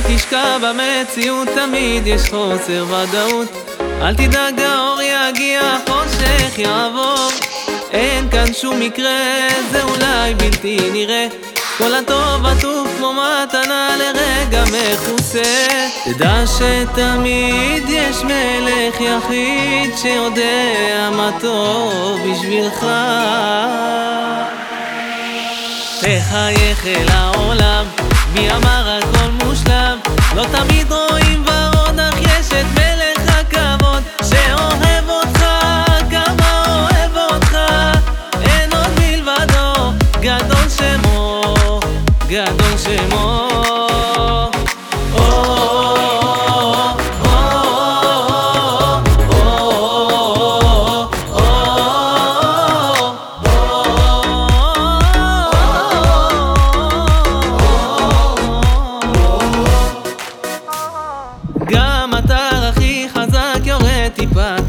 מושקע במציאות, תמיד יש חוסר ודאות. אל תדאג, האור יגיע, חושך יעבור. אין כאן שום מקרה, זה אולי בלתי נראה. כל הטוב עטוף כמו מתנה לרגע מכוסה. תדע שתמיד יש מלך יחיד שיודע מה טוב בשבילך. תחייך אל העולם, מי אמר הכל מושלם? לא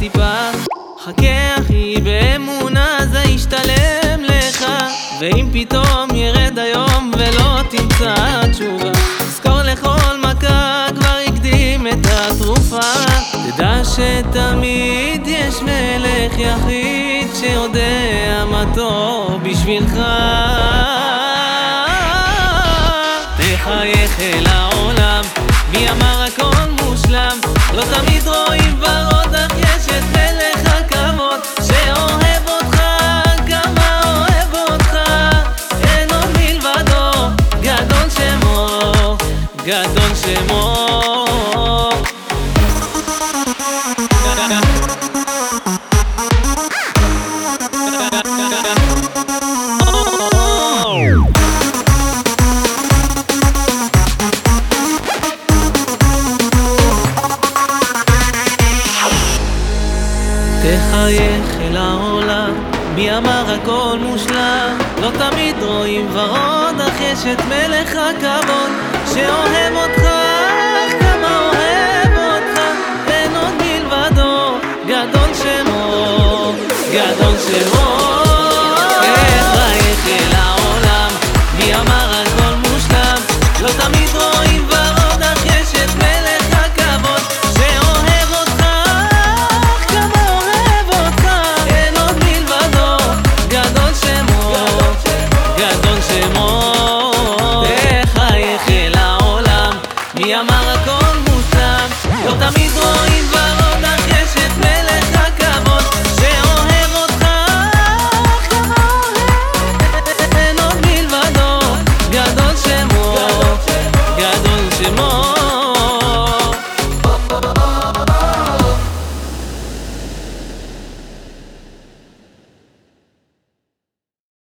טיפה חכה אחי באמונה זה ישתלם לך. ואם פתאום ירד היום ולא תמצא תשובה תזכור לכל מכה כבר הקדים את התרופה. תדע שתמיד יש מלך יחיד שיודע מה טוב בשבילך גדול שמו. תחייך אל העולם, מי אמר הכל מושלם? לא תמיד רואים ורוד, אך יש את מלך הכבוד שאוהב אותך, כמה אוהב אותך, אין עוד מלבדו, גדול שמו, גדול שמו.